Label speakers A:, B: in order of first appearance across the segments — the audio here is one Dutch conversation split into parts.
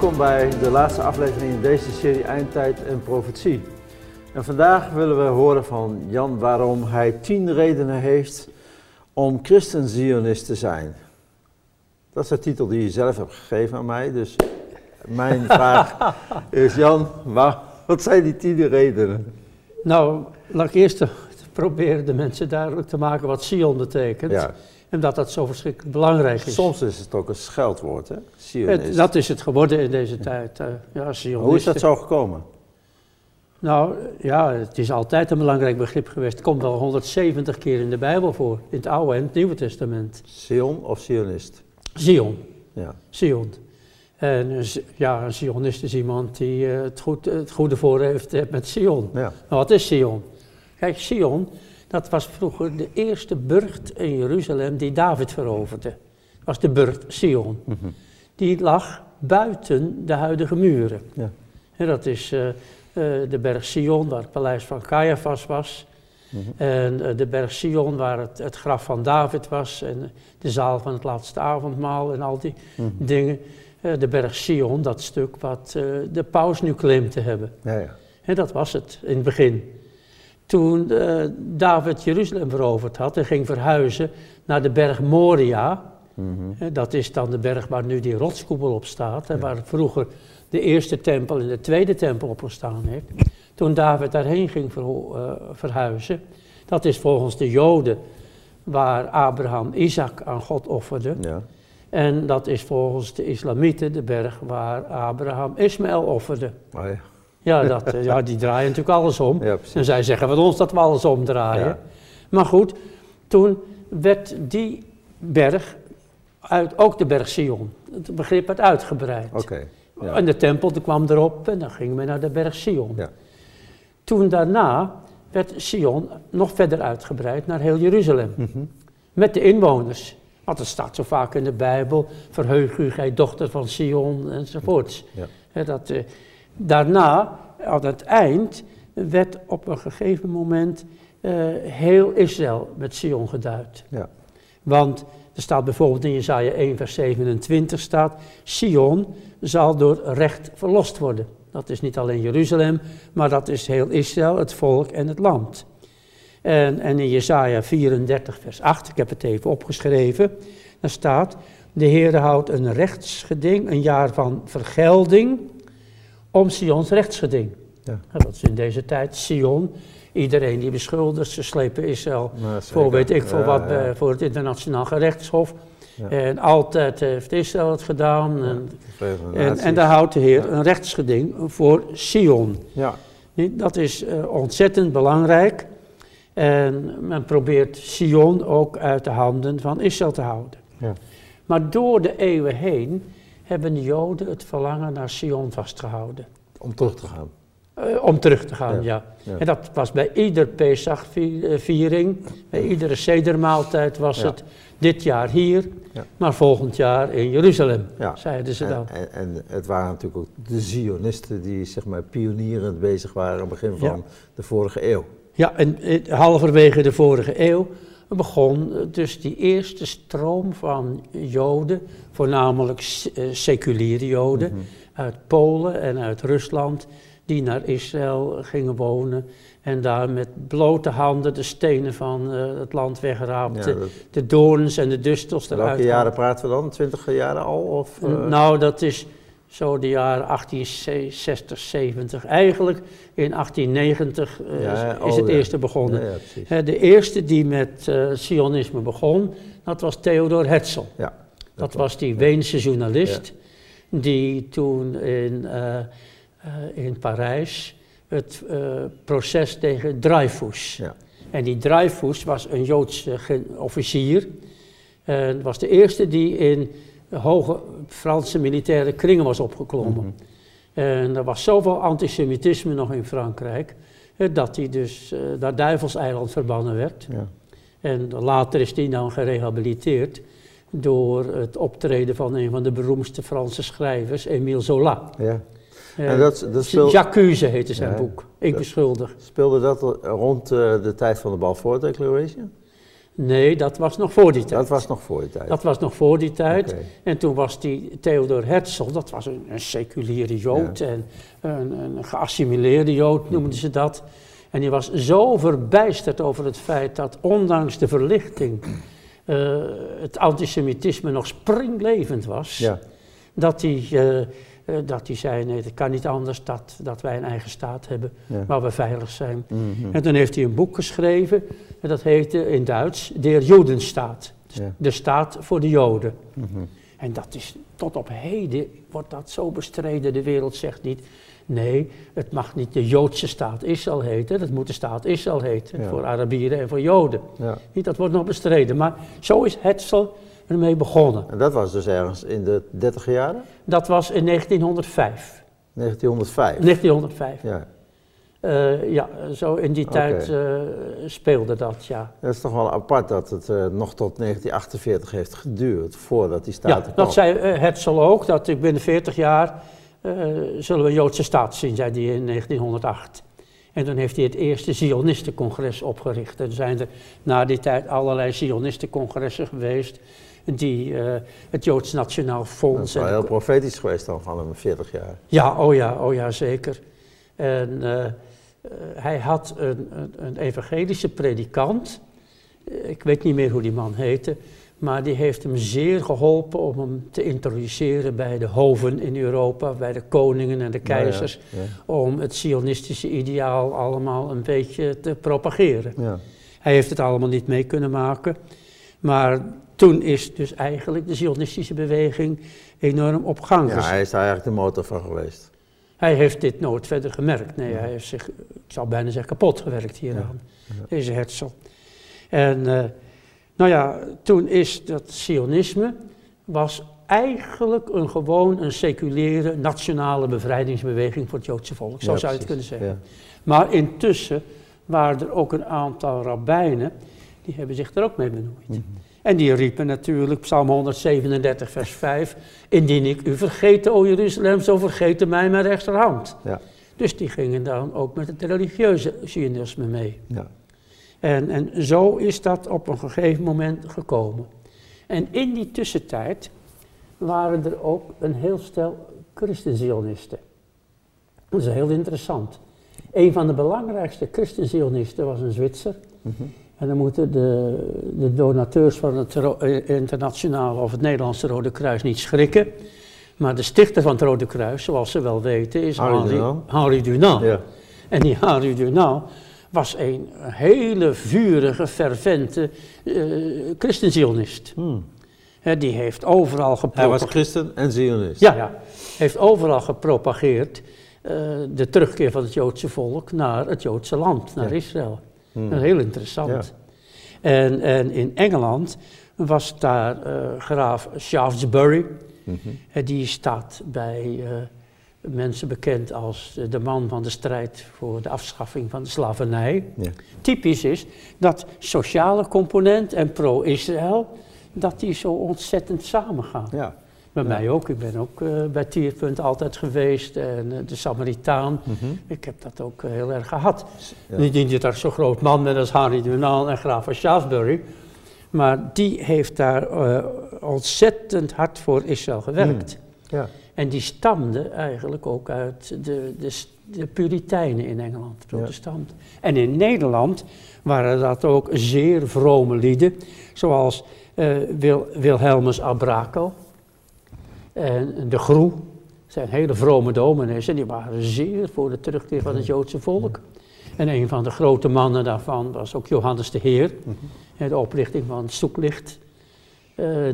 A: Welkom bij de laatste aflevering in deze serie Eindtijd en Profetie. En vandaag willen we horen van Jan waarom hij tien redenen heeft om christen-zionist te zijn. Dat is de titel die je zelf hebt gegeven aan mij, dus mijn vraag is Jan, wat zijn die tien redenen?
B: Nou, laat ik eerst proberen de mensen duidelijk te maken wat Sion betekent.
A: Ja.
B: En dat dat zo verschrikkelijk belangrijk is.
A: Soms is het ook een scheldwoord, hè?
B: Het- dat is het geworden in deze tijd. eh, ja.
A: Hoe is dat zo gekomen?
B: Nou, ja, het is altijd een belangrijk begrip geweest. Het komt wel 170 keer in de Bijbel voor. In het Oude en het Nieuwe Testament.
A: Zion of Zionist?
B: Zion.
A: Ja.
B: Zion. En Z- ja, een Zionist is iemand die eh, het, goed, het goede voor heeft eh, met Zion.
A: ja.
B: Maar wat is Sion? Kijk, Sion, dat was vroeger de eerste burcht in Jeruzalem die David veroverde. Dat was de burcht Sion.
A: Mhm.
B: Die lag buiten de huidige muren.
A: Ja.
B: En dat is eh, eh, de berg Sion, waar het paleis van Caiaphas was.
A: Mhm.
B: En eh, de berg Sion, waar het, het graf van David was. En de zaal van het laatste avondmaal en al die
A: Mhm.
B: dingen. De berg Sion, dat stuk wat de paus nu claimt te hebben.
A: Ja, ja.
B: En dat was het in het begin. Toen eh, David Jeruzalem veroverd had en ging verhuizen naar de berg Moria.
A: Mhm.
B: eh, dat is dan de berg waar nu die rotskoepel op staat. En waar vroeger de eerste tempel en de tweede tempel op gestaan heeft. Toen David daarheen ging eh, verhuizen. Dat is volgens de Joden waar Abraham Isaac aan God offerde.
A: ja.
B: En dat is volgens de Islamieten de berg waar Abraham Ismaël offerde.
A: Oh, ja.
B: Ja, dat, eh, ja, die draaien natuurlijk alles om.
A: ja.
B: En zij zeggen van ons dat we alles omdraaien.
A: Ja.
B: Maar goed, toen werd die berg, uit, ook de berg Sion, het begrip werd uitgebreid.
A: Ja.
B: En de tempel die kwam erop en dan gingen we naar de berg Sion.
A: Ja.
B: Toen daarna werd Sion nog verder uitgebreid naar heel Jeruzalem.
A: Mhm.
B: Met de inwoners. Want het staat zo vaak in de Bijbel, verheug u, gij dochter van Sion, enzovoorts.
A: Ja.
B: Dat, eh, daarna, aan het eind, werd op een gegeven moment eh, heel Israël met Sion geduid.
A: Ja.
B: Want er staat bijvoorbeeld in Jesaja 1 vers 27 staat, Sion zal door recht verlost worden. Dat is niet alleen Jeruzalem, maar dat is heel Israël, het volk en het land. En, en in Jesaja 34 vers 8, ik heb het even opgeschreven, daar staat, de Heer houdt een rechtsgeding, een jaar van vergelding, om Sions rechtsgeding.
A: Ja.
B: Nou, Dat is in deze tijd Sion. Iedereen die beschuldigt, ze slepen Israël
A: Nou,
B: voor weet ik voor
A: Ja,
B: wat,
A: ja.
B: bij- voor het internationaal gerechtshof. En altijd heeft Israël het gedaan. En, en, daar houdt de Heer een rechtsgeding voor Sion.
A: Ja.
B: Dat is eh, ontzettend belangrijk. En men probeert Sion ook uit de handen van Israël te houden.
A: Ja.
B: Maar door de eeuwen heen hebben de Joden het verlangen naar Sion vastgehouden.
A: Om terug te gaan.
B: Eh, om terug te gaan,
A: Ja.
B: ja.
A: Ja.
B: En dat was bij ieder Pesach-viering, bij iedere sedermaaltijd was
A: Ja.
B: het dit jaar hier, maar volgend jaar in Jeruzalem, zeiden ze
A: En,
B: dan.
A: en, en het waren natuurlijk ook de Zionisten die zeg maar pionierend bezig waren aan het begin van de vorige eeuw.
B: Ja, en eh, halverwege de vorige eeuw begon dus die eerste stroom van Joden, voornamelijk eh, seculiere Joden,
A: Mhm.
B: uit Polen en uit Rusland, die naar Israël gingen wonen en daar met blote handen de stenen van eh, het land
A: Ja,
B: wegraapten,
A: dat-
B: de doorns en de dustels eruit
A: welke jaren praten we dan? Twintig jaren al? Of, eh,
B: Nou, dat is zo de jaren 1860, 70. Eigenlijk in 1890 eh,
A: Ja,
B: is
A: oh,
B: het
A: ja.
B: eerste begonnen. De eerste die met Sionisme begon, dat was Theodor Herzl.
A: Ja,
B: Dat was die Weense journalist die toen in, eh, eh, in Parijs het eh, proces tegen Dreyfus.
A: Ja.
B: En die Dreyfus was een Joodse officier. En was de eerste die in hoge Franse militaire kringen was opgeklommen.
A: Mhm.
B: En er was zoveel antisemitisme nog in Frankrijk, dat hij dus naar Duivelseiland verbannen werd.
A: Ja.
B: En later is die dan gerehabiliteerd door het optreden van een van de beroemdste Franse schrijvers, Émile Zola.
A: Ja.
B: Eh,
A: En dat, dat speel-
B: J'accuse heette zijn
A: Ja,
B: boek. Ik
A: dat-
B: beschuldig.
A: speelde dat rond eh, de tijd van de Balfour Declaration?
B: Nee, dat was nog voor die tijd.
A: Dat was nog voor die tijd.
B: Dat was nog voor die tijd. En toen was die Theodor Herzl, dat was een, een seculiere Jood en een, een geassimileerde Jood noemden ze dat. En die was zo verbijsterd over het feit dat ondanks de verlichting eh, het antisemitisme nog springlevend was.
A: Ja.
B: Dat hij, eh, eh, dat hij zei, nee, het kan niet anders dat, dat wij een eigen staat hebben
A: Ja.
B: waar we veilig zijn.
A: Mhm.
B: En toen heeft hij een boek geschreven, en dat heette in Duits Der Jodenstaat.
A: Ja.
B: De staat voor de Joden.
A: Mhm.
B: En dat is tot op heden, wordt dat zo bestreden. De wereld zegt niet, nee, het mag niet de Joodse staat Israël heten. Het moet de staat Israël heten,
A: Ja.
B: voor Arabieren en voor Joden.
A: Ja.
B: Niet, dat wordt nog bestreden. Maar zo is Herzl ermee begonnen.
A: En dat was dus ergens in de 30 jaren?
B: Dat was in 1905.
A: 1905.
B: 1905.
A: Ja.
B: Eh, ja, zo in die tijd eh, speelde dat, ja.
A: Dat is toch wel apart dat het eh, nog tot 1948 heeft geduurd voordat die
B: Ja,
A: staat er kwam.
B: dat zei Herzl ook, dat ik binnen 40 jaar zullen we een Joodse staat zien, zei hij in 1908. En toen heeft hij het eerste Zionistencongres opgericht. En zijn er na die tijd allerlei Zionistencongressen geweest, die eh, het Joods Nationaal
A: Dat
B: Fonds...
A: is wel heel profetisch geweest dan van hem, 40 jaar.
B: Ja, oh ja, oh ja, zeker. En eh, eh, hij had een, een, een evangelische predikant, eh, ik weet niet meer hoe die man heette, maar die heeft hem zeer geholpen om hem te introduceren bij de hoven in Europa, bij de koningen en de keizers,
A: Ja,
B: om het sionistische ideaal allemaal een beetje te propageren.
A: ja.
B: Hij heeft het allemaal niet mee kunnen maken, maar toen is dus eigenlijk de zionistische beweging enorm op gang
A: Ja, hij is daar eigenlijk de motor van geweest.
B: Hij heeft dit nooit verder gemerkt. Nee, hij heeft zich, ik zou bijna zeggen, kapot gewerkt hieraan. Deze Herzl. En eh, nou ja, toen is dat Sionisme, was eigenlijk een gewoon een seculiere nationale bevrijdingsbeweging voor het Joodse volk. Zo
A: Ja,
B: zou je het
A: precies.
B: kunnen zeggen.
A: Ja.
B: Maar intussen waren er ook een aantal rabbijnen, die hebben zich er ook mee bemoeid.
A: Mhm.
B: En die riepen natuurlijk, Psalm 137, vers 5, indien ik u vergeten, o Jeruzalem, zo vergeten mij mijn rechterhand.
A: Ja.
B: Dus die gingen dan ook met het religieuze Zionisme mee.
A: Ja.
B: En, en zo is dat op een gegeven moment gekomen. En in die tussentijd waren er ook een heel stel christenzionisten. Dat is heel interessant. Een van de belangrijkste christenzionisten was een Zwitser.
A: Mhm.
B: En dan moeten de, de donateurs van het eh, internationale of het Nederlandse Rode Kruis niet schrikken. Maar de stichter van het Rode Kruis, zoals ze wel weten, is
A: Henri, Dunant.
B: Henri Dunant.
A: Ja.
B: En die Henri Dunant was een hele vurige, fervente eh christenzionist.
A: Hmm.
B: Die heeft overal
A: Hij
B: gepropageerd.
A: was christen en zionist.
B: Ja, ja. Heeft overal gepropageerd eh, de terugkeer van het Joodse volk naar het Joodse land, naar
A: Ja.
B: Israël.
A: Hmm.
B: Dat is heel interessant. En, en in Engeland was daar eh, graaf Shaftesbury. En die staat bij mensen bekend als de man van de strijd voor de afschaffing van de slavernij.
A: Ja.
B: Typisch is dat sociale component en pro-Israël, dat die zo ontzettend samengaan.
A: Ja.
B: Bij
A: Ja.
B: mij ook. Ik ben ook eh, bij Tierpunt altijd geweest en eh, de Samaritaan.
A: Mhm.
B: Ik heb dat ook eh, heel erg gehad.
A: Ja.
B: Niet dat ik zo'n groot man ben als Harry Dunant en graaf van Shaftesbury. Maar die heeft daar ontzettend hard voor Israël gewerkt.
A: Ja.
B: En die stamde eigenlijk ook uit de, de, de Puritijnen in Engeland, de protestanten. En in Nederland waren dat ook zeer vrome lieden, zoals Wil, Wilhelmus Abrakel en de Groe. Dat zijn hele vrome dominees en die waren zeer voor de terugkeer van het Joodse volk. En een van de grote mannen daarvan was ook Johannes de Heer, en de oprichting van het Stoeklicht, eh,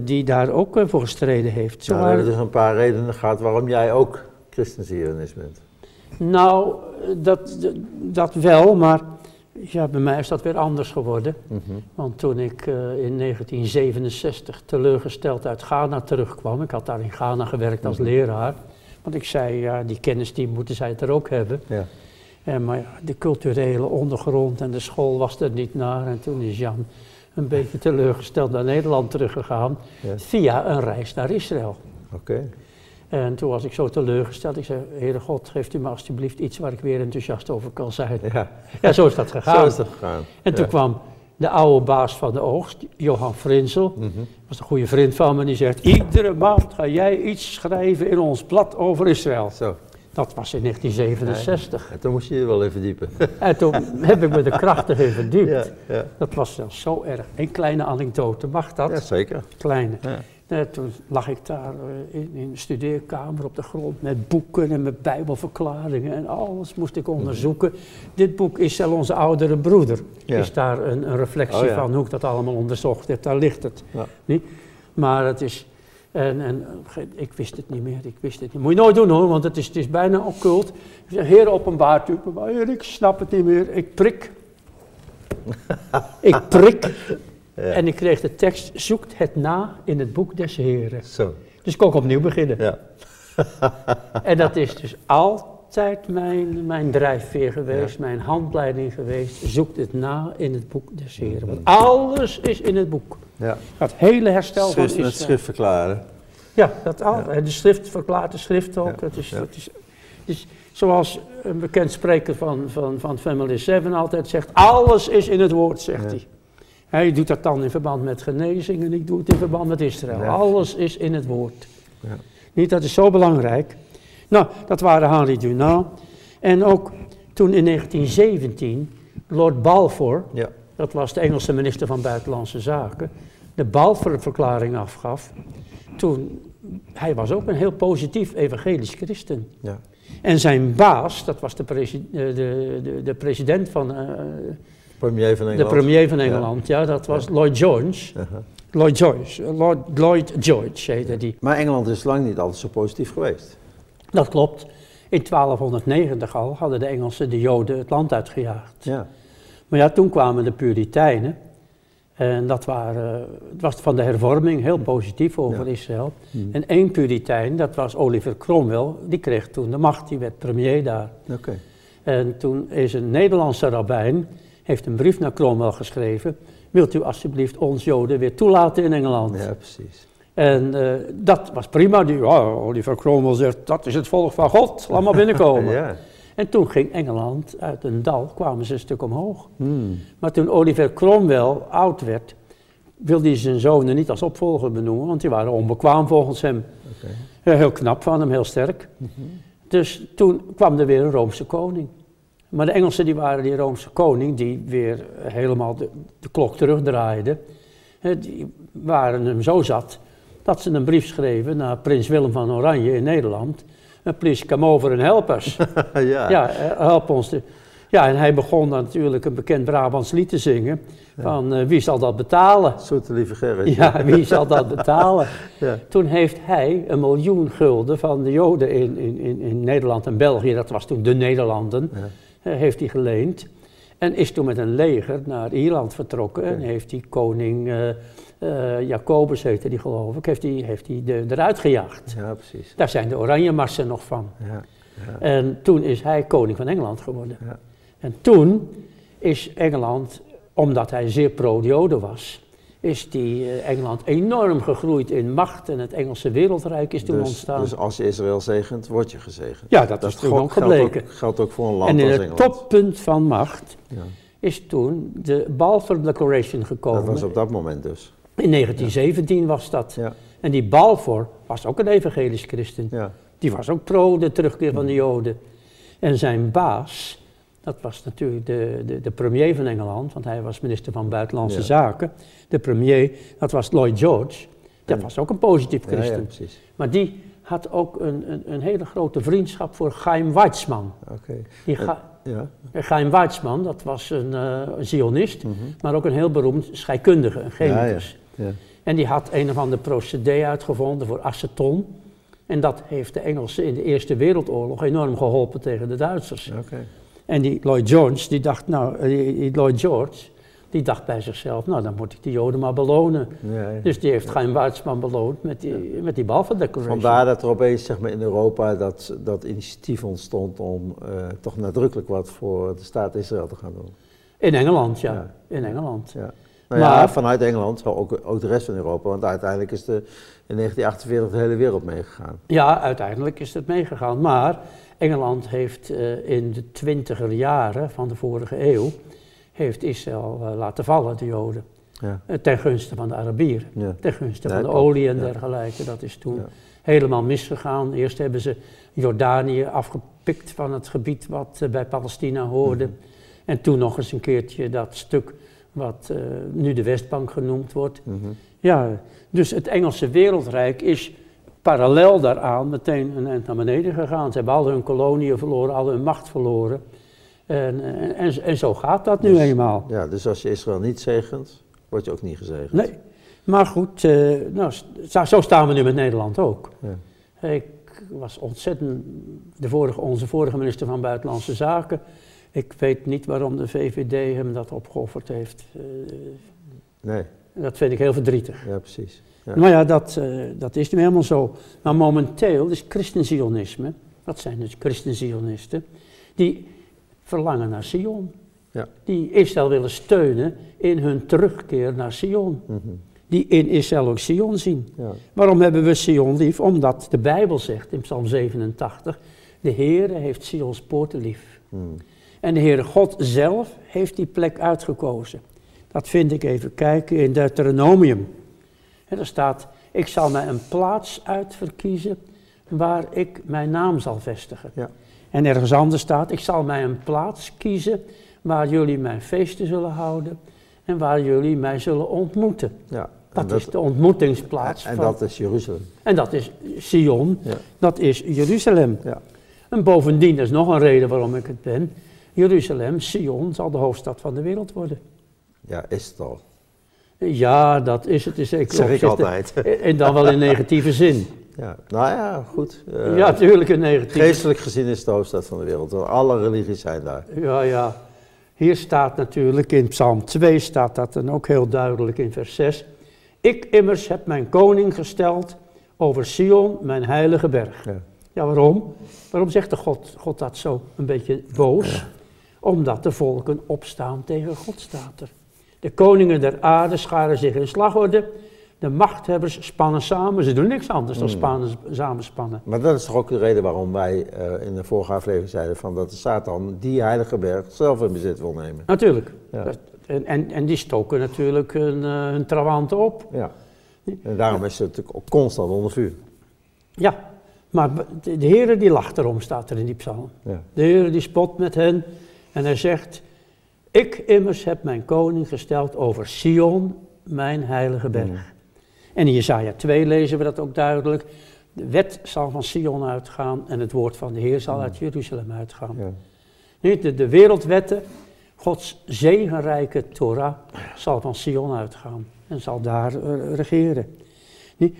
B: die daar ook eh, voor gestreden heeft. Zo
A: Nou, dus een paar redenen gehad waarom jij ook christenzionist bent.
B: Nou, dat, dat wel, maar ja, bij mij is dat weer anders geworden.
A: Mhm.
B: Want toen ik eh, in 1967 teleurgesteld uit Ghana terugkwam, ik had daar in Ghana gewerkt als
A: Mhm.
B: leraar. Want ik zei, ja, die kennis die moeten zij er ook hebben.
A: Ja.
B: En, maar ja, de culturele ondergrond en de school was er niet naar. En toen is Jan een beetje teleurgesteld naar Nederland teruggegaan
A: Ja.
B: via een reis naar Israël.
A: Oké.
B: En toen was ik zo teleurgesteld. Ik zei, Heere God, geeft u me alstublieft iets waar ik weer enthousiast over kan zijn.
A: Ja.
B: Ja, zo is dat gegaan.
A: Zo is dat gegaan.
B: En toen kwam de oude baas van de oogst, Johan Frinsel,
A: Mhm.
B: was een goede vriend van me, die zegt, iedere maand ga jij iets schrijven in ons blad over Israël.
A: Zo.
B: Dat was in 1967.
A: En toen moest je je wel even diepen.
B: En toen heb ik me er krachtig in verdiept.
A: ja, ja.
B: Dat was zelfs zo erg. Een kleine anekdote, mag dat?
A: ja, zeker.
B: Kleine.
A: Ja.
B: Eh, toen lag ik daar eh, in, in de studeerkamer op de grond met boeken en met bijbelverklaringen en alles moest ik onderzoeken. Dit boek is zelfs onze oudere broeder. Is daar een, een reflectie
A: Oh
B: van hoe ik dat allemaal onderzocht heb. Daar ligt het. Niet? Maar het is, en, en ik wist het niet meer, ik wist het niet. Moet je nooit doen hoor, want het is, het is bijna occult. Heer openbaart u, maar Heer, ik snap het niet meer. Ik prik. ik prik.
A: Ja.
B: En ik kreeg de tekst, zoekt het na in het boek des Heren.
A: Zo.
B: Dus kon ik opnieuw beginnen.
A: Ja.
B: En dat is dus altijd mijn, mijn drijfveer geweest, mijn handleiding geweest. Zoekt het na in het boek des Heren. Want alles is in het boek.
A: ja.
B: Het hele herstel
A: Schrift
B: van
A: met
B: Israël.
A: schrift verklaren.
B: Ja, dat al, de schrift verklaart de schrift ook. Dat is, dat is, dus zoals een bekend spreker van, van, van Family 7 altijd zegt, alles is in het woord, zegt hij. Hij doet dat dan in verband met genezing en ik doe het in verband met Israël. Alles is in het woord.
A: Ja.
B: Niet, dat is zo belangrijk. Nou, dat waren Henri Dunant. En ook toen in 1917 Lord Balfour,
A: Ja.
B: dat was de Engelse minister van Buitenlandse Zaken, de Balfour-verklaring afgaf. Toen, hij was ook een heel positief evangelisch christen.
A: Ja.
B: En zijn baas, dat was de, presi- eh, de, de, de president van, eh,
A: Premier van
B: de
A: Engeland.
B: premier van Engeland, ja, dat was Lloyd George.
A: Aha.
B: Lloyd George, Lord, Lloyd George heette die.
A: Maar Engeland is lang niet altijd zo positief geweest.
B: Dat klopt. In 1290 al hadden de Engelsen de Joden het land uitgejaagd.
A: Ja.
B: Maar ja, toen kwamen de Puritijnen. En dat waren, het was van de hervorming heel positief over
A: Ja.
B: Israël.
A: Hmm.
B: En één Puritijn, dat was Oliver Cromwell, die kreeg toen de macht, die werd premier daar.
A: Oké.
B: En toen is een Nederlandse rabbijn, heeft een brief naar Cromwell geschreven. Wilt u alsjeblieft ons Joden weer toelaten in Engeland?
A: Ja, precies.
B: En eh, dat was prima. Die, ja, Oliver Cromwell zegt, dat is het volk van God, laat maar binnenkomen.
A: Ja.
B: En toen ging Engeland uit een dal, kwamen ze een stuk omhoog.
A: Hmm.
B: Maar toen Oliver Cromwell oud werd, wilde hij zijn zonen niet als opvolger benoemen, want die waren onbekwaam volgens hem. Ja, heel knap van hem, heel sterk. Dus toen kwam er weer een Roomse koning. Maar de Engelsen die waren die Roomse koning die weer helemaal de, de klok terugdraaide. Die waren hem zo zat dat ze een brief schreven naar prins Willem van Oranje in Nederland. Uh, please come over and help us.
A: ja.
B: Ja, eh, help ons. Ja, en hij begon dan natuurlijk een bekend Brabants lied te zingen. Van eh, wie zal dat betalen?
A: Zoete lieve Gerrit.
B: Ja, wie zal dat betalen?
A: Ja.
B: Toen heeft hij een miljoen gulden van de Joden in, in, in, in Nederland en België, dat was toen de Nederlanden,
A: Ja.
B: eh, heeft hij geleend. En is toen met een leger naar Ierland vertrokken en heeft die koning eh, eh, Jacobus, heette die geloof ik, heeft hij heeft die de, eruit gejaagd.
A: Ja, precies.
B: Daar zijn de Oranjemarsen nog van.
A: Ja. Ja.
B: En toen is hij koning van Engeland geworden.
A: Ja.
B: En toen is Engeland, omdat hij zeer pro-Joden was, is die eh, Engeland enorm gegroeid in macht en het Engelse wereldrijk is toen
A: dus,
B: ontstaan.
A: dus als je Israël zegent, word je gezegend.
B: ja, dat, is toen
A: God-
B: ook
A: geldt
B: gebleken.
A: geldt ook voor een land
B: En in
A: als
B: het toppunt van macht
A: Ja.
B: is toen de Balfour Declaration gekomen.
A: Dat was op dat moment dus.
B: In 1917 was dat. En die Balfour was ook een evangelisch christen.
A: Ja.
B: Die was ook pro de terugkeer van de Joden. En zijn baas, dat was natuurlijk de, de, de premier van Engeland, want hij was minister van Buitenlandse
A: Ja.
B: Zaken. De premier, dat was Lloyd George. Dat
A: Ja.
B: was ook een positief
A: ja,
B: christen. Maar die had ook een, een, een hele grote vriendschap voor Chaim Weizmann.
A: Oké.
B: Die Ga-
A: Ja.
B: Chaim Weizmann, dat was een, eh, een Zionist,
A: Mhm.
B: maar ook een heel beroemd scheikundige, een chemicus.
A: Ja.
B: En die had een of ander procedé uitgevonden voor aceton. En dat heeft de Engelsen in de Eerste Wereldoorlog enorm geholpen tegen de Duitsers.
A: Oké.
B: En die Lloyd George, die dacht, nou, eh, die, Lloyd George, die dacht bij zichzelf, nou dan moet ik die Joden maar belonen.
A: Ja, ja.
B: Dus die heeft Chaim Weizmann beloond met die, met die Balfour Declaration.
A: Vandaar dat er opeens zeg maar, in Europa dat, dat initiatief ontstond om eh, toch nadrukkelijk wat voor de staat Israël te gaan doen.
B: In Engeland. Ja. In Engeland.
A: Ja. Nou ja,
B: Maar-
A: vanuit Engeland, maar ook, ook de rest van Europa, want uiteindelijk is de, in 1948 de hele wereld meegegaan.
B: Ja, uiteindelijk is het meegegaan. Maar Engeland heeft eh, in de twintiger jaren van de vorige eeuw, heeft Israël eh, laten vallen, de Joden.
A: Ja.
B: Eh, ten gunste van de Arabieren.
A: Ja.
B: Ten gunste
A: Ja,
B: van de olie en
A: Ja.
B: dergelijke. Dat is toen
A: Ja.
B: helemaal misgegaan. Eerst hebben ze Jordanië afgepikt van het gebied wat bij Palestina hoorde.
A: Mhm.
B: En toen nog eens een keertje dat stuk wat eh, nu de Westbank genoemd wordt.
A: Mhm.
B: Ja, dus het Engelse wereldrijk is parallel daaraan meteen een eind naar beneden gegaan. Ze hebben al hun koloniën verloren, al hun macht verloren. En, en, en, en zo gaat dat nu
A: Dus-
B: eenmaal.
A: Ja, dus als je Israël niet zegent, word je ook niet gezegend.
B: Nee, maar goed, eh, nou, zo, zo staan we nu met Nederland ook.
A: Ja.
B: Ik was ontzettend, de vorige, onze vorige minister van Buitenlandse Zaken, ik weet niet waarom de VVD hem dat opgeofferd heeft. Eh,
A: Nee,
B: dat vind ik heel verdrietig.
A: ja precies. Ja.
B: Maar ja, dat, eh, dat is nu helemaal zo. Maar momenteel is christenzionisme, wat zijn dus christenzionisten, die verlangen naar Sion.
A: Ja.
B: Die Israël willen steunen in hun terugkeer naar Sion.
A: Mhm.
B: Die in Israël ook Sion zien.
A: ja.
B: Waarom hebben we Sion lief? Omdat de Bijbel zegt in Psalm 87, de Heere heeft Sions poorten lief.
A: Mhm.
B: En de Heere God zelf heeft die plek uitgekozen. Dat vind ik even kijken in Deuteronomium. En daar staat, ik zal mij een plaats uitverkiezen waar ik mijn naam zal vestigen.
A: Ja.
B: En ergens anders staat, ik zal mij een plaats kiezen waar jullie mijn feesten zullen houden en waar jullie mij zullen ontmoeten.
A: ja.
B: Dat, is de ontmoetingsplaats.
A: en
B: van,
A: dat is Jeruzalem.
B: en dat is Sion,
A: Ja.
B: dat is Jeruzalem.
A: Ja.
B: En bovendien, dat is nog een reden waarom ik het ben, Jeruzalem, Sion, zal de hoofdstad van de wereld worden.
A: ja, is het al.
B: Ja, dat is het. Is,
A: Dat zeg ik altijd.
B: En dan wel in negatieve zin.
A: Ja. Nou ja, goed. Eh,
B: ja, natuurlijk in negatieve
A: Geestelijk gezien is het de hoofdstad van de wereld. want Alle religies zijn daar.
B: Ja, ja. Hier staat natuurlijk in Psalm 2 staat dat dan ook heel duidelijk in vers 6. Ik immers heb mijn koning gesteld over Sion, mijn heilige berg.
A: Ja.
B: Ja, waarom? Waarom zegt de God, God dat zo een beetje boos? Omdat de volken opstaan tegen God, staat er. De koningen der aarde scharen zich in slagorde. De machthebbers spannen samen. Ze doen niks anders dan
A: Hmm.
B: spannen, samenspannen.
A: Maar dat is toch ook de reden waarom wij eh, in de vorige aflevering zeiden van dat de Satan die heilige berg zelf in bezit wil nemen.
B: Natuurlijk.
A: Ja.
B: Dat- En, en, en die stoken natuurlijk hun, eh, hun trawanten op.
A: Ja. En daarom is het natuurlijk ook constant onder vuur.
B: Ja, maar de, Heere die lacht erom, staat er in die psalm.
A: Ja.
B: De Heere die spot met hen en hij zegt... Ik immers heb mijn koning gesteld over Sion, mijn heilige berg.
A: Mm.
B: En in Jezaja 2 lezen we dat ook duidelijk. De wet zal van Sion uitgaan en het woord van de Heer zal uit Jeruzalem uitgaan.
A: Ja.
B: De, de wereldwetten, Gods zegenrijke Torah zal van Sion uitgaan en zal daar eh, regeren.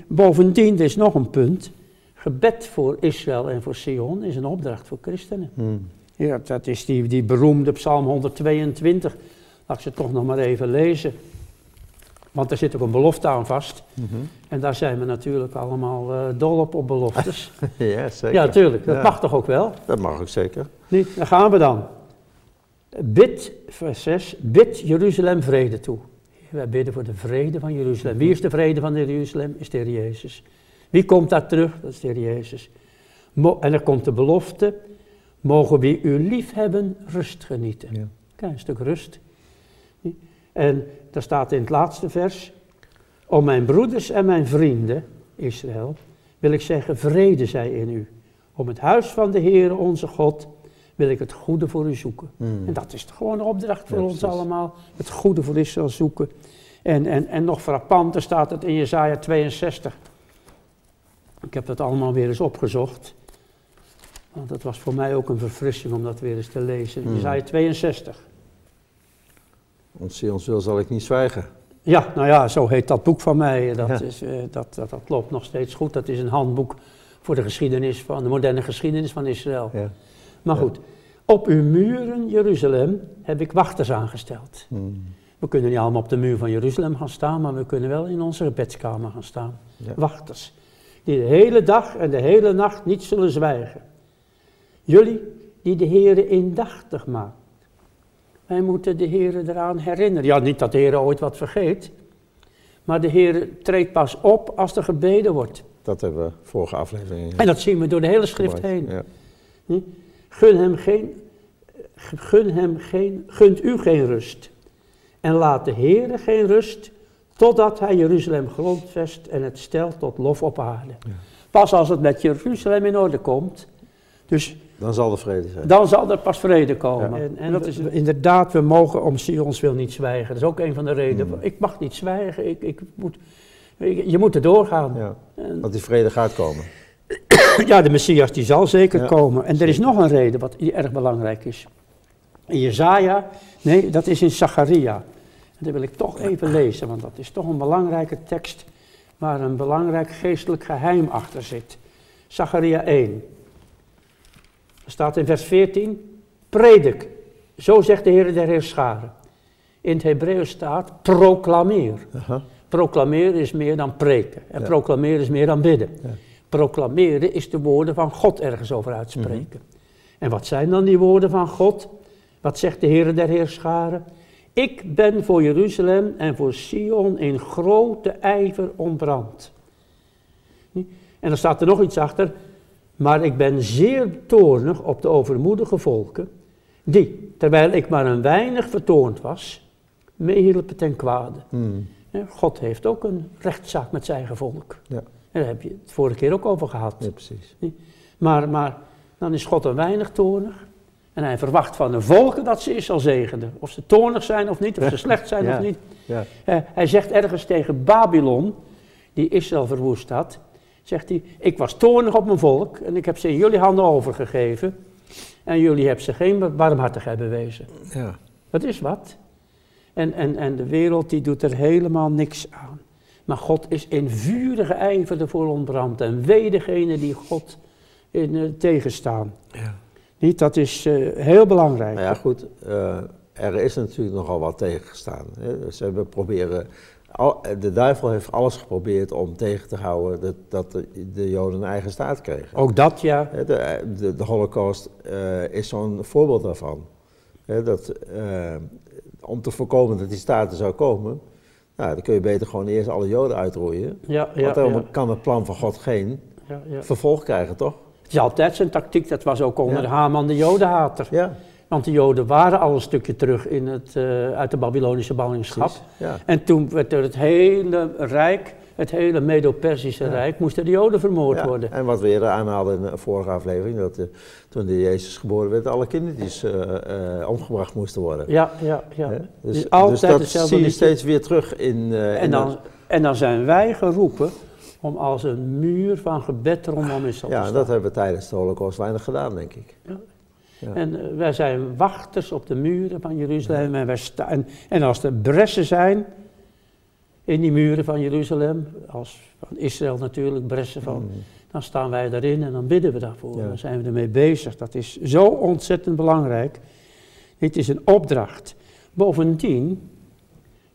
B: Bovendien, er is nog een punt. Gebed voor Israël en voor Sion is een opdracht voor christenen.
A: Hmm.
B: Ja, dat is die, die beroemde Psalm 122. Laat ik ze toch nog maar even lezen. Want daar zit ook een belofte aan vast.
A: Mhm.
B: En daar zijn we natuurlijk allemaal eh, dol op, op beloftes.
A: Ja, zeker.
B: ja, tuurlijk. Dat
A: Ja.
B: mag toch ook wel?
A: Dat mag ook zeker.
B: Niet? Daar gaan we dan. Bid, vers 6, bid Jeruzalem vrede toe. Wij bidden voor de vrede van Jeruzalem. Wie is de vrede van Jeruzalem? Is de Heer Jezus. Wie komt daar terug? Dat is de Heer Jezus. Mo- en er komt de belofte, mogen wie u lief hebben, rust genieten.
A: Ja.
B: Kijk, een stuk rust. En daar staat in het laatste vers, om mijn broeders en mijn vrienden, Israël, wil ik zeggen, vrede zij in u. Om het huis van de Heere onze God wil ik het goede voor u zoeken.
A: Hmm.
B: En dat is gewoon een opdracht voor
A: Ja,
B: ons allemaal. Het goede voor Israël zoeken. En, en, en nog frappanter staat het in Jezaja 62. Ik heb dat allemaal weer eens opgezocht. Want het was voor mij ook een verfrissing om dat weer eens te lezen.
A: Hmm.
B: Jezaja 62.
A: Ons Sions wil zal ik niet zwijgen.
B: Ja, nou ja, zo heet dat boek van mij. Dat,
A: Ja.
B: is, eh, dat, dat, dat loopt nog steeds goed. Dat is een handboek voor de geschiedenis van de moderne geschiedenis van Israël.
A: Ja.
B: Maar
A: Ja.
B: goed, op uw muren, Jeruzalem, heb ik wachters aangesteld.
A: Hmm.
B: We kunnen niet allemaal op de muur van Jeruzalem gaan staan, maar we kunnen wel in onze gebedskamer gaan staan. Wachters, die de hele dag en de hele nacht niet zullen zwijgen. Jullie die de Heere indachtig maakt. Wij moeten de Heere eraan herinneren. Ja, niet dat de Heere ooit wat vergeet, maar de Heere treedt pas op als er gebeden wordt.
A: Dat hebben we vorige aflevering
B: En dat zien we door de hele schrift heen.
A: Ja.
B: Gun hem geen, gun hem geen, gunt u geen rust. En laat de Heere geen rust, totdat hij Jeruzalem grondvest en het stelt tot lof op aarde. Pas als het met Jeruzalem in orde komt, dus
A: Dan zal er vrede zijn.
B: dan zal er pas vrede komen.
A: Ja.
B: En, en dat is inderdaad, we mogen om Sions wil niet zwijgen. Dat is ook een van de redenen.
A: Hmm.
B: Ik mag niet zwijgen, ik, ik moet, ik- je moet er doorgaan.
A: Ja,
B: En-
A: want die vrede gaat komen.
B: ja, de Messias die zal zeker
A: Ja,
B: komen. En er is nog een reden wat erg belangrijk is. In Jezaja, nee, dat is in Zacharia. En dat wil ik toch even lezen, want dat is toch een belangrijke tekst waar een belangrijk geestelijk geheim achter zit. Zacharia 1. Staat in vers 14, predik. Zo zegt de Heer der Heerscharen. In het Hebreeuws staat proclameer.
A: Aha.
B: Proclameren is meer dan preken. En
A: Ja.
B: proclameren is meer dan bidden.
A: Ja.
B: Proclameren is de woorden van God ergens over uitspreken.
A: Mhm.
B: En wat zijn dan die woorden van God? Wat zegt de Heer der Heerscharen? Ik ben voor Jeruzalem en voor Sion in grote ijver ontbrand. En dan staat er nog iets achter. Maar ik ben zeer toornig op de overmoedige volken, die, terwijl ik maar een weinig vertoond was, meehielpen ten kwade.
A: Hmm.
B: God heeft ook een rechtszaak met zijn eigen volk.
A: Ja.
B: En daar heb je het vorige keer ook over gehad.
A: ja, precies.
B: Maar, maar dan is God een weinig toornig. En hij verwacht van de volken dat ze Israël zegenen. Of ze toornig zijn of niet, of ze slecht zijn
A: Ja.
B: of niet.
A: Ja.
B: Hij zegt ergens tegen Babylon, die Israël verwoest had, zegt hij, ik was toornig op mijn volk en ik heb ze in jullie handen overgegeven. En jullie hebben ze geen barmhartigheid bewezen.
A: Ja.
B: Dat is wat. En, en, en de wereld die doet er helemaal niks aan. Maar God is in vurige ijver ervoor ontbrand. En wee degene die God in, eh, tegenstaan.
A: Ja.
B: Niet, dat is eh, heel belangrijk.
A: Nou ja, goed. eh, er is natuurlijk nogal wat tegengestaan. Hè. Ze hebben proberen. Al- de duivel heeft alles geprobeerd om tegen te houden dat, dat de, de Joden een eigen staat kregen.
B: Ook dat ja.
A: De, de, de Holocaust eh, is zo'n voorbeeld daarvan. Dat, eh, om te voorkomen dat die staat er zou komen, nou, dan kun je beter gewoon eerst alle Joden uitroeien.
B: Ja, ja,
A: Want dan
B: ja,
A: kan het plan van God geen
B: ja, ja.
A: vervolg krijgen, toch?
B: Het is altijd zijn tactiek, dat was ook onder. Haman de Jodenhater.
A: Ja,
B: Want de Joden waren al een stukje terug in het, eh, uit de Babylonische ballingschap.
A: Ja.
B: En toen werd er het hele rijk, het hele Medo-Persische
A: Ja.
B: rijk, moesten de Joden vermoord
A: Ja,
B: worden.
A: En wat we eerder aanhaalden in de vorige aflevering, dat eh, toen de Jezus geboren werd, alle kindertjes eh, omgebracht moesten worden.
B: Ja, ja, ja. Dus
A: Dus,
B: altijd
A: dus dat
B: hetzelfde
A: zie je steeds weer terug in...
B: En
A: in
B: dan,
A: dat-
B: en dan zijn wij geroepen om als een muur van gebed rondom Israël te
A: ja, dat hebben we tijdens de holocaust weinig gedaan, denk ik. Ja.
B: En eh, wij zijn wachters op de muren van Jeruzalem. En, wij sta- en, en als er bressen zijn in die muren van Jeruzalem, als van Israël natuurlijk, bressen van,
A: Mm.
B: dan staan wij daarin en dan bidden we daarvoor.
A: Ja.
B: Dan zijn we ermee bezig. Dat is zo ontzettend belangrijk. Dit is een opdracht. Bovendien,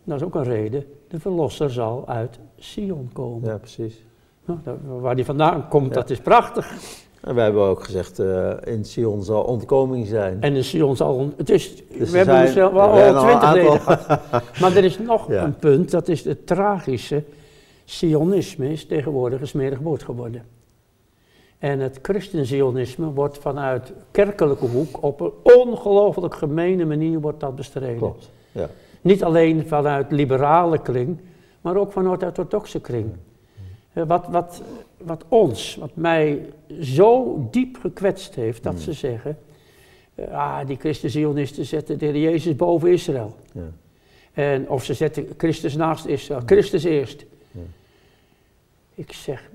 B: dat is ook een reden, de verlosser zal uit Sion komen.
A: Ja, precies.
B: Nou, waar die vandaan komt, dat is prachtig.
A: En wij hebben ook gezegd, eh, in Sion zal ontkoming zijn.
B: En in Sion zal, het is,
A: Dus
B: we hebben
A: zijn-
B: wel
A: we
B: al twintig leden gehad. Maar er is nog
A: Ja.
B: een punt, dat is het tragische. Sionisme is tegenwoordig een smerig woord geworden. En het christenzionisme wordt vanuit kerkelijke hoek op een ongelooflijk gemene manier wordt dat bestreden.
A: Klopt, ja.
B: Niet alleen vanuit liberale kring, maar ook vanuit orthodoxe kring. Eh, Wat, wat, wat ons, wat mij zo diep gekwetst heeft, dat
A: Hmm.
B: ze zeggen, eh, ah, die christenzionisten zetten de Heer Jezus boven Israël.
A: Ja.
B: En, of ze zetten Christus naast Israël, Christus eerst.
A: Ja.
B: Ik zeg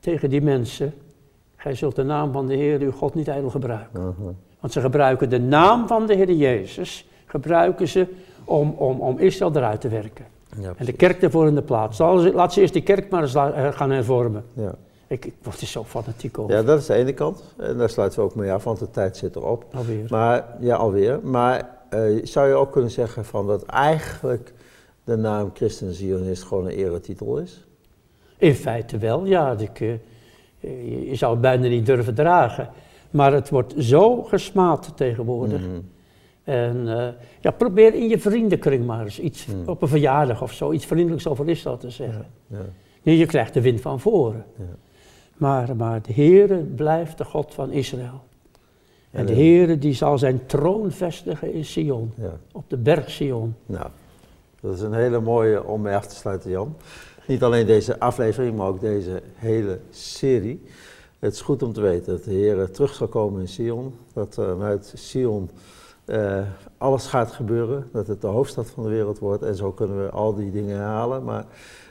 B: tegen die mensen, gij zult de naam van de Heer uw God niet ijdel gebruiken. Want ze gebruiken de naam van de Heer Jezus, gebruiken ze om, om, om Israël eruit te werken.
A: Ja,
B: En de kerk ervoor in de plaats. Laat ze eerst die kerk maar eens eh, gaan hervormen.
A: ja.
B: Ik, ik word er zo fanatiek over.
A: ja, dat is de ene kant. En daar sluiten we ook mee af, want de tijd zit erop.
B: Alweer.
A: Maar, ja, alweer. Maar eh, zou je ook kunnen zeggen van dat eigenlijk de naam christen-zionist gewoon een eretitel is?
B: In feite wel, ja. Ik, eh, je, je zou het bijna niet durven dragen. Maar het wordt zo gesmaad tegenwoordig.
A: Mhm.
B: En eh, ja, probeer in je vriendenkring maar eens iets,
A: Hmm.
B: op een verjaardag of zo, iets vriendelijks over Israël te zeggen.
A: Ja.
B: Nee, je krijgt de wind van voren.
A: Ja.
B: Maar, maar de Heere blijft de God van Israël. En de Heer die zal zijn troon vestigen in Sion,
A: Ja.
B: op de berg Sion.
A: Nou, dat is een hele mooie om mee af te sluiten, Jan. Niet alleen deze aflevering, maar ook deze hele serie. Het is goed om te weten dat de Heer terug zal komen in Sion. Dat er vanuit Sion eh, alles gaat gebeuren. Dat het de hoofdstad van de wereld wordt. En zo kunnen we al die dingen herhalen. Maar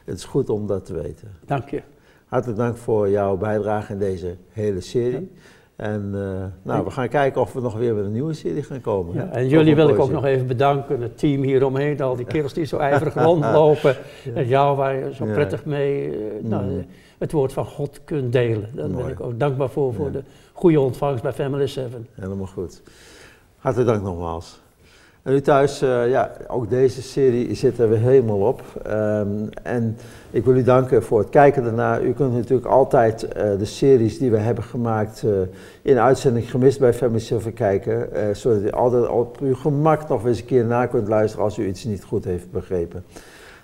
A: het is goed om dat te weten.
B: Dank je.
A: Hartelijk dank voor jouw bijdrage in deze hele serie. En eh, nou, we gaan kijken of we nog weer met een nieuwe serie gaan komen.
B: Ja, en jullie wil ik ook nog even bedanken, het team hieromheen, al die kerels die zo ijverig rondlopen. En jou waar je zo prettig mee eh, nou,
A: Mm.
B: het woord van God kunt delen. Daar ben ik ook dankbaar voor, voor de goede ontvangst bij Family 7.
A: Helemaal goed. Hartelijk dank nogmaals. En u thuis, eh, ja, ook deze serie zit er weer helemaal op. Ehm, en ik wil u danken voor het kijken daarna. U kunt natuurlijk altijd eh, de series die we hebben gemaakt eh, in uitzending gemist bij Family Silver kijken. zodat u altijd op uw gemak nog eens een keer na kunt luisteren als u iets niet goed heeft begrepen.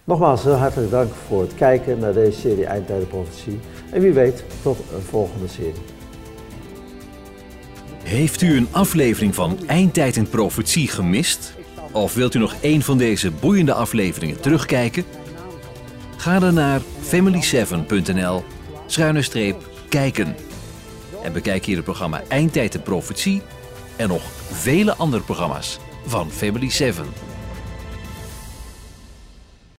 A: Nogmaals, heel hartelijk dank voor het kijken naar deze serie Eindtijden Profetie. En wie weet, tot een volgende serie.
C: Heeft u een aflevering van Eindtijd en Profetie gemist? Of wilt u nog een van deze boeiende afleveringen terugkijken? Ga dan naar family7.nl schuine streep kijken. En bekijk hier het programma Eindtijd en Profetie en nog vele andere programma's van Family 7.